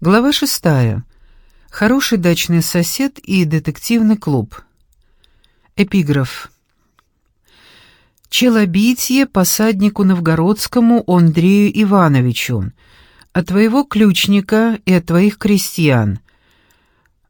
Глава шестая. Хороший дачный сосед и детективный клуб. Эпиграф. Челобитие посаднику новгородскому Андрею Ивановичу, от твоего ключника и от твоих крестьян.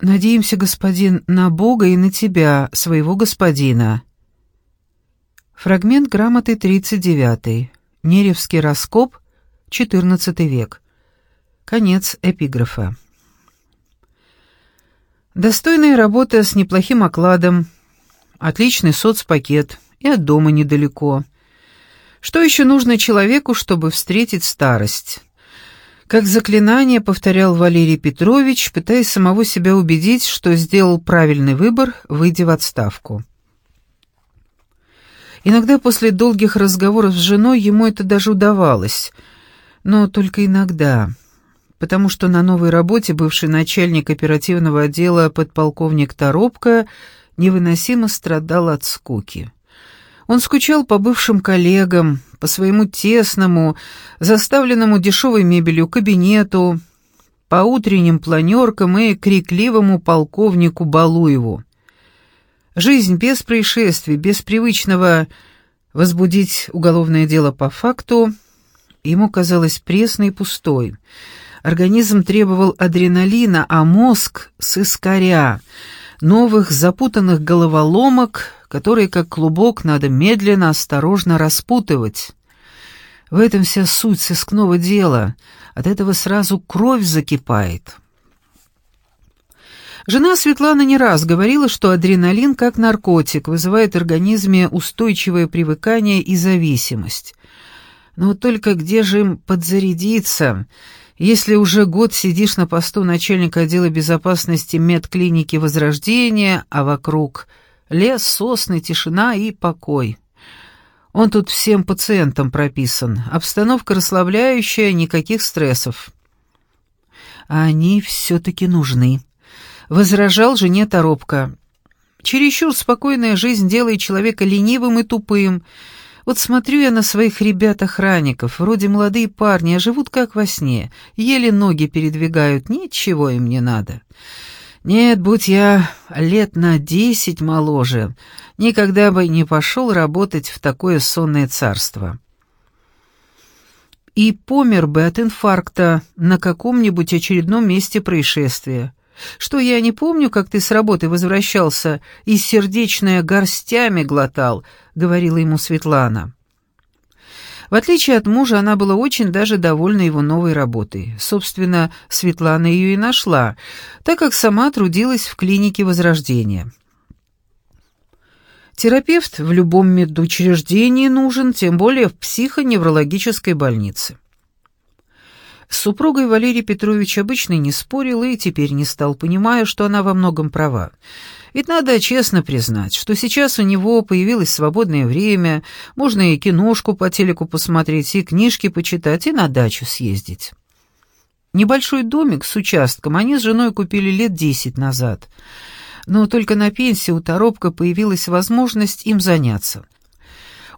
Надеемся, господин, на Бога и на тебя, своего господина. Фрагмент грамоты 39. Неревский раскоп, 14 век. Конец эпиграфа. Достойная работа с неплохим окладом, отличный соцпакет и от дома недалеко. Что еще нужно человеку, чтобы встретить старость? Как заклинание повторял Валерий Петрович, пытаясь самого себя убедить, что сделал правильный выбор, выйдя в отставку. Иногда после долгих разговоров с женой ему это даже удавалось, но только иногда потому что на новой работе бывший начальник оперативного отдела подполковник Торопко невыносимо страдал от скуки. Он скучал по бывшим коллегам, по своему тесному, заставленному дешевой мебелью кабинету, по утренним планеркам и крикливому полковнику Балуеву. Жизнь без происшествий, без привычного возбудить уголовное дело по факту, ему казалась пресной и пустой — Организм требовал адреналина, а мозг — сыскаря, новых запутанных головоломок, которые, как клубок, надо медленно, осторожно распутывать. В этом вся суть сыскного дела. От этого сразу кровь закипает. Жена Светлана не раз говорила, что адреналин, как наркотик, вызывает в организме устойчивое привыкание и зависимость. Но только где же им подзарядиться — если уже год сидишь на посту начальника отдела безопасности медклиники Возрождения, а вокруг лес, сосны, тишина и покой. Он тут всем пациентам прописан. Обстановка расслабляющая, никаких стрессов. А они все-таки нужны. Возражал жене Торопко. Чересчур спокойная жизнь делает человека ленивым и тупым, вот смотрю я на своих ребят-охранников, вроде молодые парни, а живут как во сне, еле ноги передвигают, ничего им не надо. Нет, будь я лет на десять моложе, никогда бы не пошел работать в такое сонное царство. И помер бы от инфаркта на каком-нибудь очередном месте происшествия. Что я не помню, как ты с работы возвращался и сердечное горстями глотал, — говорила ему Светлана. В отличие от мужа, она была очень даже довольна его новой работой. Собственно, Светлана ее и нашла, так как сама трудилась в клинике Возрождения. Терапевт в любом медучреждении нужен, тем более в психоневрологической больнице. С супругой Валерий Петрович обычно не спорил и теперь не стал, понимая, что она во многом права. Ведь надо честно признать, что сейчас у него появилось свободное время, можно и киношку по телеку посмотреть, и книжки почитать, и на дачу съездить. Небольшой домик с участком они с женой купили лет десять назад. Но только на пенсии у Торопка появилась возможность им заняться.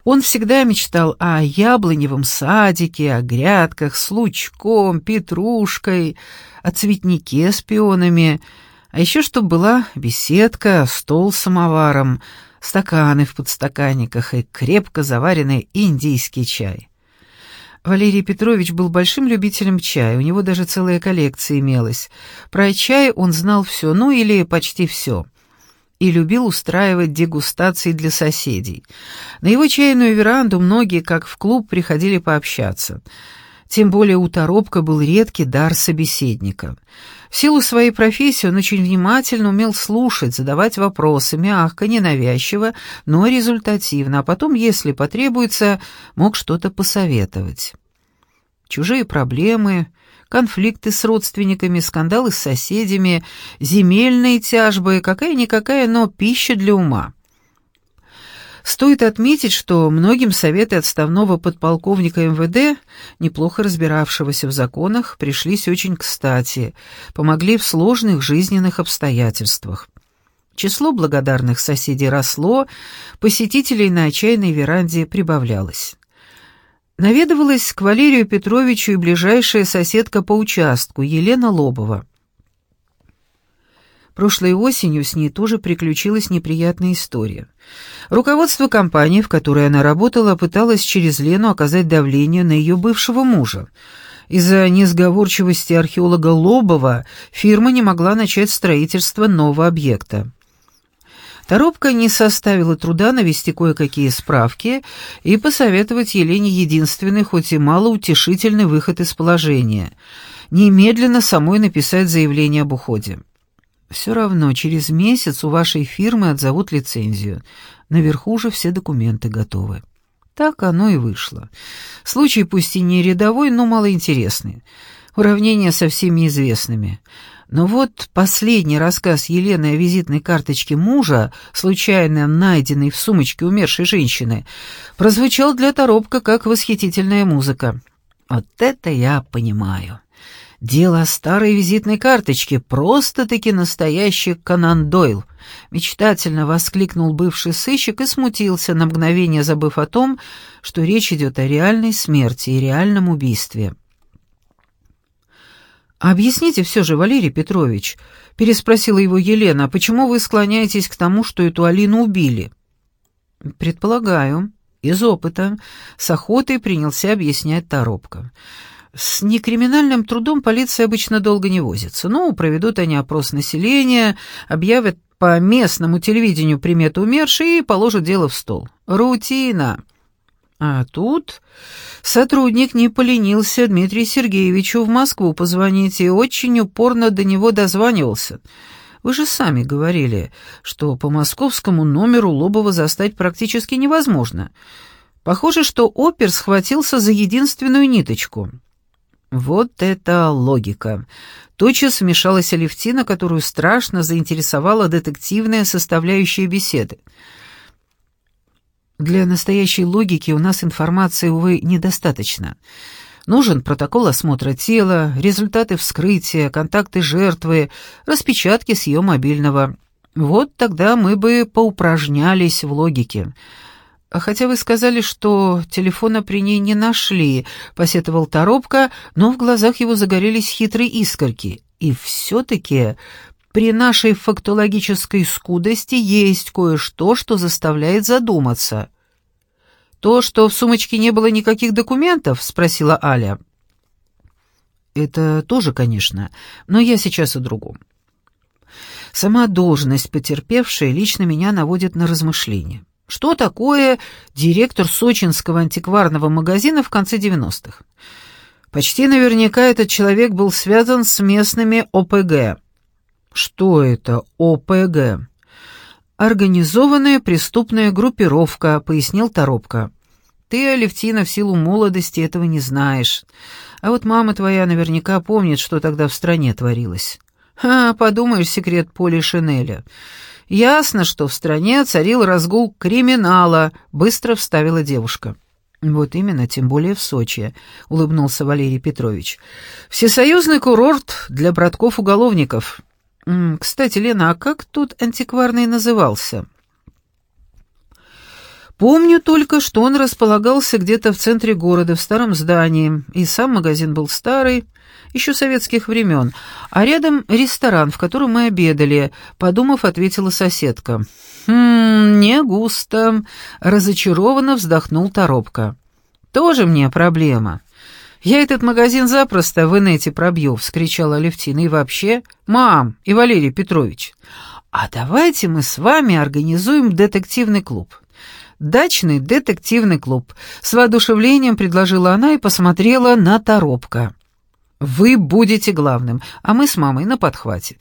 Он всегда мечтал о яблоневом садике, о грядках с лучком, петрушкой, о цветнике с пионами, а еще чтобы была беседка, стол с самоваром, стаканы в подстаканниках и крепко заваренный индийский чай. Валерий Петрович был большим любителем чая, у него даже целая коллекция имелась. Про чай он знал все, ну или почти все и любил устраивать дегустации для соседей. На его чайную веранду многие, как в клуб, приходили пообщаться. Тем более у Торопка был редкий дар собеседника. В силу своей профессии он очень внимательно умел слушать, задавать вопросы, мягко, ненавязчиво, но результативно, а потом, если потребуется, мог что-то посоветовать. Чужие проблемы, конфликты с родственниками, скандалы с соседями, земельные тяжбы, какая-никакая, но пища для ума. Стоит отметить, что многим советы отставного подполковника МВД, неплохо разбиравшегося в законах, пришлись очень кстати, помогли в сложных жизненных обстоятельствах. Число благодарных соседей росло, посетителей на отчаянной веранде прибавлялось. Наведывалась к Валерию Петровичу и ближайшая соседка по участку, Елена Лобова. Прошлой осенью с ней тоже приключилась неприятная история. Руководство компании, в которой она работала, пыталось через Лену оказать давление на ее бывшего мужа. Из-за несговорчивости археолога Лобова фирма не могла начать строительство нового объекта. Торопка не составила труда навести кое-какие справки и посоветовать Елене единственный, хоть и малоутешительный выход из положения — немедленно самой написать заявление об уходе. Все равно через месяц у вашей фирмы отзовут лицензию. Наверху же все документы готовы. Так оно и вышло. Случай пусть и не рядовой, но малоинтересный. Уравнение со всеми известными — но вот последний рассказ Елены о визитной карточке мужа, случайно найденной в сумочке умершей женщины, прозвучал для Торопка как восхитительная музыка. Вот это я понимаю. Дело старой визитной карточки, просто-таки настоящий Конан Дойл. Мечтательно воскликнул бывший сыщик и смутился, на мгновение забыв о том, что речь идет о реальной смерти и реальном убийстве. «Объясните все же, Валерий Петрович», — переспросила его Елена, «почему вы склоняетесь к тому, что эту Алину убили?» «Предполагаю, из опыта», — с охотой принялся объяснять Торопко. «С некриминальным трудом полиция обычно долго не возится. Ну, проведут они опрос населения, объявят по местному телевидению приметы умершей и положат дело в стол. Рутина». А тут сотрудник не поленился Дмитрию Сергеевичу в Москву позвонить и очень упорно до него дозванивался. Вы же сами говорили, что по московскому номеру Лобова застать практически невозможно. Похоже, что опер схватился за единственную ниточку. Вот это логика. Тотчас вмешалась Алевтина, которую страшно заинтересовала детективная составляющая беседы. Для настоящей логики у нас информации, увы, недостаточно. Нужен протокол осмотра тела, результаты вскрытия, контакты жертвы, распечатки с ее мобильного. Вот тогда мы бы поупражнялись в логике. Хотя вы сказали, что телефона при ней не нашли, посетовал Торопко, но в глазах его загорелись хитрые искорки. И все-таки при нашей фактологической скудости есть кое-что, что заставляет задуматься. То, что в сумочке не было никаких документов, спросила Аля. Это тоже, конечно, но я сейчас о другом. Сама должность потерпевшей лично меня наводит на размышления. Что такое директор сочинского антикварного магазина в конце 90-х? Почти наверняка этот человек был связан с местными ОПГ. Что это ОПГ? Организованная преступная группировка, пояснил Торопко. Ты, Алевтина, в силу молодости этого не знаешь. А вот мама твоя наверняка помнит, что тогда в стране творилось. Ха, подумаешь, секрет Поли Шинеля. Ясно, что в стране царил разгул криминала, быстро вставила девушка. Вот именно, тем более в Сочи, улыбнулся Валерий Петрович. Всесоюзный курорт для братков-уголовников. Кстати, Лена, а как тут антикварный назывался? Помню только, что он располагался где-то в центре города, в старом здании, и сам магазин был старый, еще советских времен, а рядом ресторан, в котором мы обедали, подумав, ответила соседка. «Хм, не густо», — разочарованно вздохнул Торопко. «Тоже мне проблема». «Я этот магазин запросто в инете пробью», — вскричала Алевтина. «И вообще, мам и Валерий Петрович, а давайте мы с вами организуем детективный клуб». «Дачный детективный клуб», — с воодушевлением предложила она и посмотрела на Торопка. «Вы будете главным, а мы с мамой на подхвате.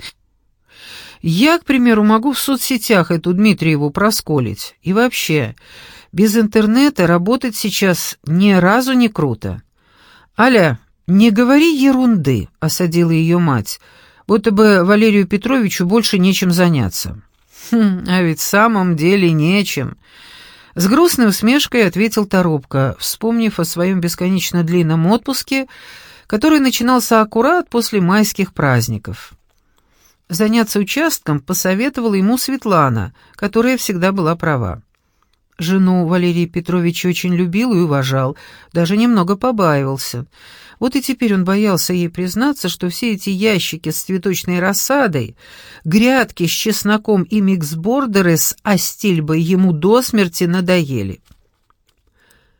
Я, к примеру, могу в соцсетях эту Дмитриеву просколить. И вообще, без интернета работать сейчас ни разу не круто. «Аля, не говори ерунды», — осадила ее мать, будто бы Валерию Петровичу больше нечем заняться. «Хм, а ведь в самом деле нечем». С грустной усмешкой ответил Торопко, вспомнив о своем бесконечно длинном отпуске, который начинался аккурат после майских праздников. Заняться участком посоветовала ему Светлана, которая всегда была права. Жену Валерий Петрович очень любил и уважал, даже немного побаивался. Вот и теперь он боялся ей признаться, что все эти ящики с цветочной рассадой, грядки с чесноком и миксбордеры с астильбой ему до смерти надоели.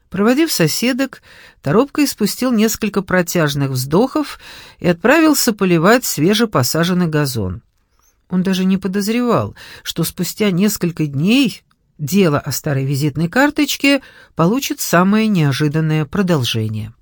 Проводив соседок, Торопко испустил несколько протяжных вздохов и отправился поливать свежепосаженный газон. Он даже не подозревал, что спустя несколько дней дело о старой визитной карточке получит самое неожиданное продолжение.